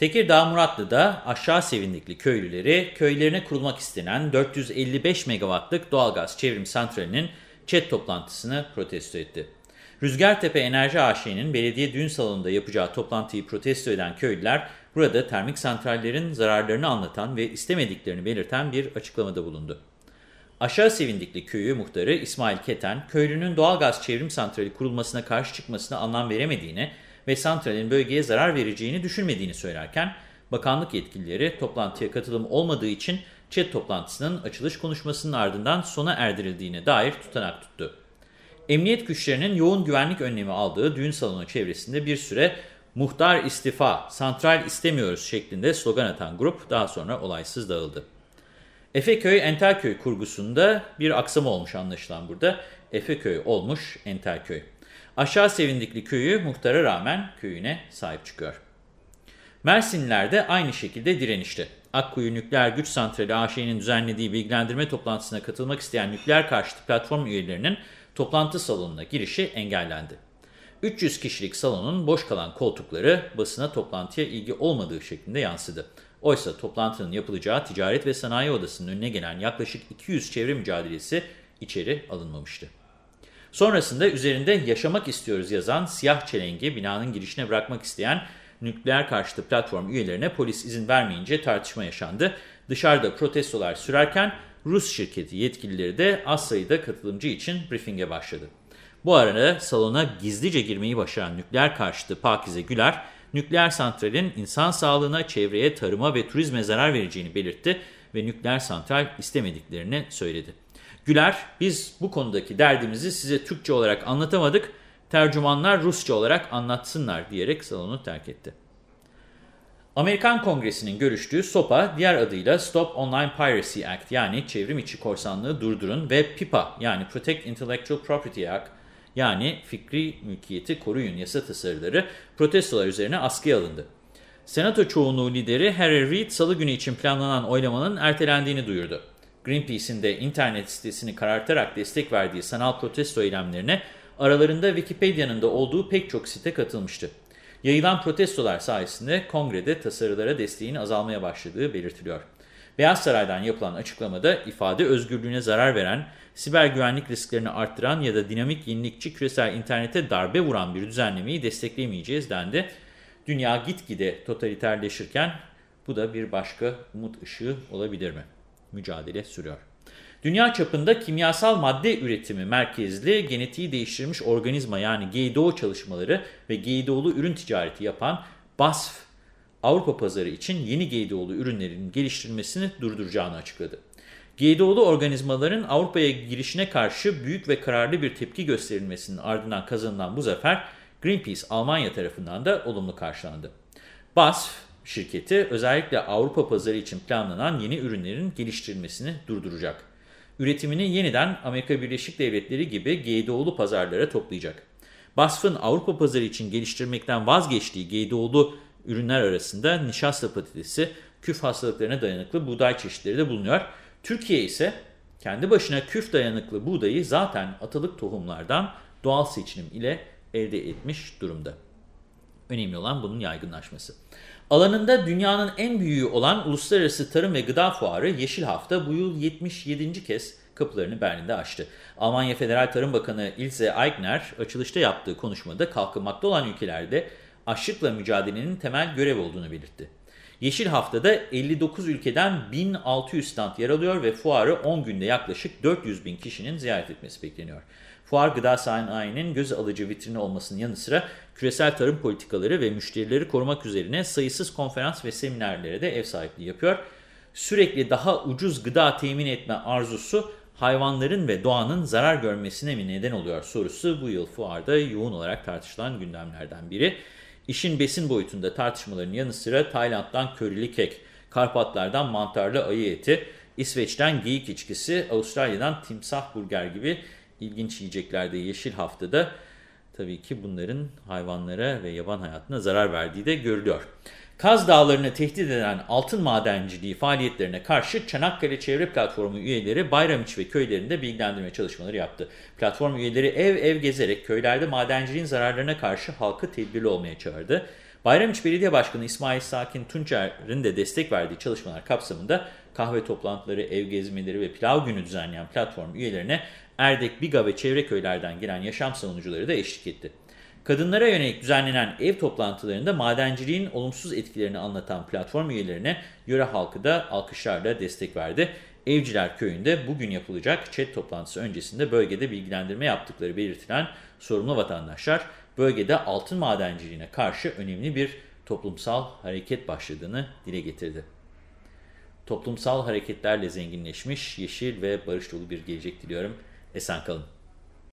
Tekirdağ Muratlı'da aşağı sevindikli köylüleri köylerine kurulmak istenen 455 megawattlık doğalgaz çevrim santralinin chat toplantısını protesto etti. Rüzgartepe Enerji AŞ'nin belediye düğün salonunda yapacağı toplantıyı protesto eden köylüler burada termik santrallerin zararlarını anlatan ve istemediklerini belirten bir açıklamada bulundu. Aşağı Sevindikli Köyü muhtarı İsmail Keten, köylünün doğalgaz çevrim santrali kurulmasına karşı çıkmasına anlam veremediğini ve santralin bölgeye zarar vereceğini düşünmediğini söylerken, bakanlık yetkilileri toplantıya katılım olmadığı için ÇED toplantısının açılış konuşmasının ardından sona erdirildiğine dair tutanak tuttu. Emniyet güçlerinin yoğun güvenlik önlemi aldığı düğün salonu çevresinde bir süre muhtar istifa, santral istemiyoruz şeklinde slogan atan grup daha sonra olaysız dağıldı. Efeköy Entelköy kurgusunda bir aksama olmuş anlaşılan burada. Efeköy olmuş Entelköy. Aşağı Sevindikli köyü muhtara rağmen köyüne sahip çıkıyor. Mersinliler de aynı şekilde direnişti. Akkuyu Nükleer Güç Santrali AŞ'nin düzenlediği bilgilendirme toplantısına katılmak isteyen nükleer karşıtı platform üyelerinin toplantı salonuna girişi engellendi. 300 kişilik salonun boş kalan koltukları basına toplantıya ilgi olmadığı şeklinde yansıdı. Oysa toplantının yapılacağı Ticaret ve Sanayi Odası'nın önüne gelen yaklaşık 200 çevre mücadelesi içeri alınmamıştı. Sonrasında üzerinde yaşamak istiyoruz yazan siyah çelengi binanın girişine bırakmak isteyen nükleer karşıtı platform üyelerine polis izin vermeyince tartışma yaşandı. Dışarıda protestolar sürerken Rus şirketi yetkilileri de az sayıda katılımcı için briefinge başladı. Bu arada salona gizlice girmeyi başaran nükleer karşıtı Pakize Güler, nükleer santralin insan sağlığına, çevreye, tarıma ve turizme zarar vereceğini belirtti ve nükleer santral istemediklerini söyledi. Güler, biz bu konudaki derdimizi size Türkçe olarak anlatamadık, tercümanlar Rusça olarak anlatsınlar diyerek salonu terk etti. Amerikan Kongresi'nin görüştüğü SOPA, diğer adıyla Stop Online Piracy Act yani Çevrim İçi Korsanlığı Durdurun ve PIPA yani Protect Intellectual Property Act yani Fikri Mülkiyeti Koruyun yasa tasarıları protestolar üzerine askıya alındı. Senato çoğunluğu lideri Harry Reid salı günü için planlanan oylamanın ertelendiğini duyurdu. Greenpeace'in de internet sitesini karartarak destek verdiği sanal protesto eylemlerine aralarında Wikipedia'nın da olduğu pek çok site katılmıştı. Yayılan protestolar sayesinde kongrede tasarılara desteğin azalmaya başladığı belirtiliyor. Beyaz Saray'dan yapılan açıklamada ifade özgürlüğüne zarar veren, siber güvenlik risklerini arttıran ya da dinamik yenilikçi küresel internete darbe vuran bir düzenlemeyi destekleyemeyeceğiz dendi. Dünya gitgide totaliterleşirken bu da bir başka umut ışığı olabilir mi? Mücadele sürüyor. Dünya çapında kimyasal madde üretimi merkezli genetiği değiştirilmiş organizma yani GDO çalışmaları ve GDO'lu ürün ticareti yapan BASF Avrupa pazarı için yeni GDO'lu ürünlerin geliştirilmesini durduracağını açıkladı. GDO'lu organizmaların Avrupa'ya girişine karşı büyük ve kararlı bir tepki gösterilmesinin ardından kazanılan bu zafer Greenpeace Almanya tarafından da olumlu karşılandı. BASF şirketi özellikle Avrupa pazarı için planlanan yeni ürünlerin geliştirilmesini durduracak üretimini yeniden Amerika Birleşik Devletleri gibi GDO'lu pazarlara toplayacak. BASF'ın Avrupa pazarı için geliştirmekten vazgeçtiği GDO'lu ürünler arasında nişasta patatesi, küf hastalıklarına dayanıklı buğday çeşitleri de bulunuyor. Türkiye ise kendi başına küf dayanıklı buğdayı zaten atalık tohumlardan doğal seçilim ile elde etmiş durumda. Önemli olan bunun yaygınlaşması. Alanında dünyanın en büyüğü olan Uluslararası Tarım ve Gıda Fuarı Yeşil Hafta bu yıl 77. kez kapılarını Berlin'de açtı. Almanya Federal Tarım Bakanı Ilse Aigner açılışta yaptığı konuşmada kalkınmakta olan ülkelerde açlıkla mücadelenin temel görev olduğunu belirtti. Yeşil Hafta'da 59 ülkeden 1600 stand yer alıyor ve fuarı 10 günde yaklaşık 400 bin kişinin ziyaret etmesi bekleniyor. Fuar gıda sanayinin göz alıcı vitrini olmasının yanı sıra küresel tarım politikaları ve müşterileri korumak üzerine sayısız konferans ve seminerlere de ev sahipliği yapıyor. Sürekli daha ucuz gıda temin etme arzusu hayvanların ve doğanın zarar görmesine mi neden oluyor sorusu bu yıl fuarda yoğun olarak tartışılan gündemlerden biri. İşin besin boyutunda tartışmaların yanı sıra Tayland'dan körili kek, Karpatlardan mantarlı ayı eti, İsveç'ten geyik içkisi, Avustralya'dan timsah burger gibi ilginç yiyeceklerde Yeşil Haftada tabii ki bunların hayvanlara ve yaban hayatına zarar verdiği de görülüyor. Kaz Dağları'nı tehdit eden altın madenciliği faaliyetlerine karşı Çanakkale Çevre Platformu üyeleri Bayramiç ve köylerinde bilgilendirme çalışmaları yaptı. Platform üyeleri ev ev gezerek köylerde madenciliğin zararlarına karşı halkı tedbirli olmaya çağırdı. Bayramiçi Belediye Başkanı İsmail Sakin Tunçer'in de destek verdiği çalışmalar kapsamında kahve toplantıları, ev gezmeleri ve pilav günü düzenleyen platform üyelerine Erdek, Biga ve çevre köylerden gelen yaşam savunucuları da eşlik etti. Kadınlara yönelik düzenlenen ev toplantılarında madenciliğin olumsuz etkilerini anlatan platform üyelerine yöre halkı da alkışlarla destek verdi. Evciler Köyü'nde bugün yapılacak chat toplantısı öncesinde bölgede bilgilendirme yaptıkları belirtilen sorumlu vatandaşlar bölgede altın madenciliğine karşı önemli bir toplumsal hareket başladığını dile getirdi. Toplumsal hareketlerle zenginleşmiş, yeşil ve barış dolu bir gelecek diliyorum. it's Isakon